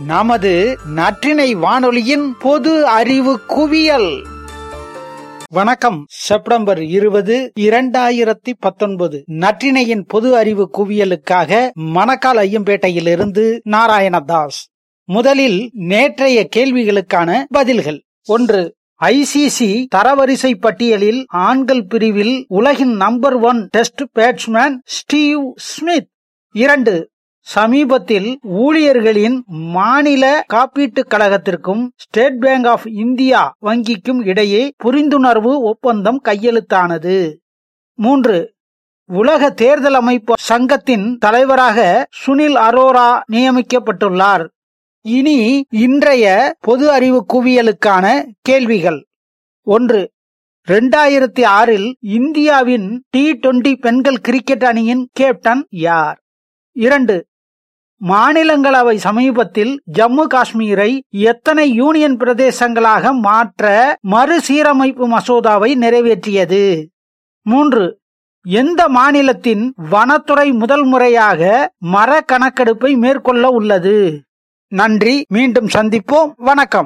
நமது நற்றினை வானொலியின் பொது அறிவு குவியல். வணக்கம். செப்டம்பர் இருபது இரண்டாயிரத்தி பத்தொன்பது. நற்றினையின் பொது அறிவு குவியலுக்காக மணக்கால் ஐயம்பேட்டையிலிருந்து நாராயணதாஸ். முதலில் நேற்றைய கேள்விகளுக்கான பதில்கள். ஒன்று ஐசிசி தரவரிசை பட்டியலில் ஆண்கள் பிரிவில் உலகின் number one Test batsman Steve Smith. இரண்டு சமீபத்தில் ஊழியர்களின் மாநில காப்பீட்டுக் கழகத்திற்கும் ஸ்டேட் பேங்க் ஆஃப் இந்தியா வங்கிக்கும் இடையே புரிந்துணர்வு ஒப்பந்தம் கையெழுத்தானது. மூன்று உலக தேர்தல் அமைப்பு சங்கத்தின் தலைவராக சுனில் அரோரா நியமிக்கப்பட்டுள்ளார். இனி இன்றைய பொது அறிவு குவியலுக்கான கேள்விகள். ஒன்று இரண்டாயிரத்தி ஆறில் இந்தியாவின் டி டுவெண்டி பெண்கள் கிரிக்கெட் அணியின் கேப்டன் யார்? இரண்டு மாநிலங்களவை சமீபத்தில் ஜம்மு காஷ்மீரை எத்தனை யூனியன் பிரதேசங்களாக மாற்ற மறுசீரமைப்பு மசோதாவை நிறைவேற்றியது? மூன்று. எந்த மாநிலத்தின் வனத்துறை முதல் முறையாக மர கணக்கெடுப்பை மேற்கொள்ள உள்ளது? நன்றி. மீண்டும் சந்திப்போம். வணக்கம்.